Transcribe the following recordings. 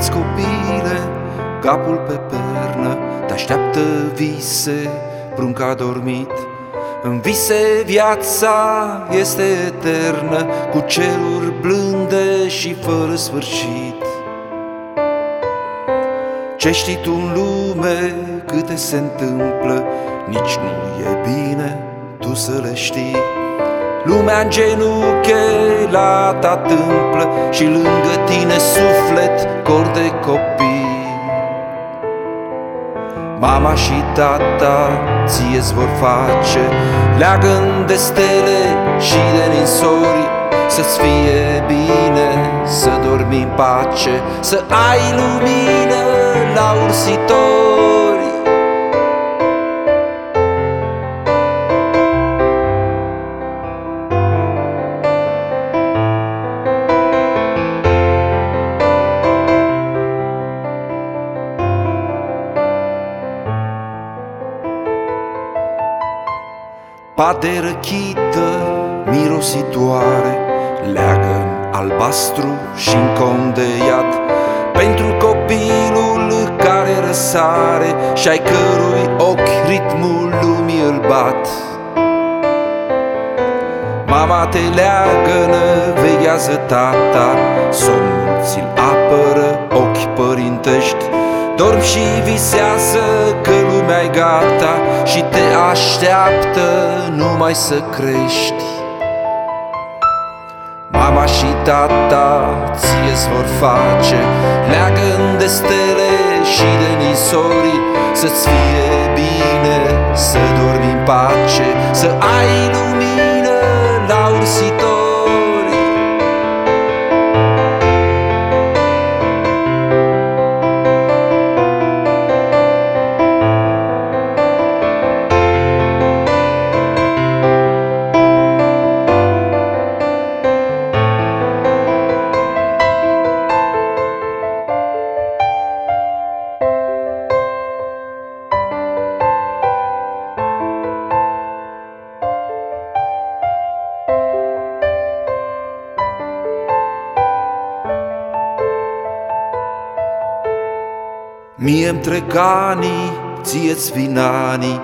Spuneți copile, capul pe pernă Te așteaptă vise, prunca dormit În vise viața este eternă Cu ceruri blânde și fără sfârșit. Ce știi tu în lume, câte se întâmplă Nici nu e bine tu să le știi. Lumea în genunche la ta tâmplă Și lângă tine suflet cor de copii. Mama și tata ție-ți vor face. Leagă de stele și de ninsori Să-ți fie bine, să dormi în pace Să ai lumină la ursitor Pade răchită, mirositoare leagă albastru și în de iad. Pentru copilul care răsare Și ai cărui ochi ritmul lumii îl bat. Mama te leagănă, veghează tata Somnul ți-l apără, ochi părintești Dorm și visează că lumea e gata Și te așteaptă numai să crești. Mama și tata ție vor face. Leagă de stele și de nisori Să-ți fie bine, să dormi în pace Să ai Mie-mi trec anii, ție-ți vin anii.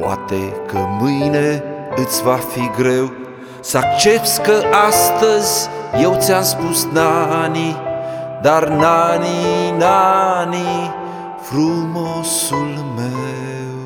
Poate că mâine îți va fi greu. Să accepti că astăzi eu ți-am spus nani Dar nani, nani, frumosul meu